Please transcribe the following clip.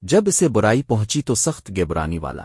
جب اسے برائی پہنچی تو سخت گبرانی والا۔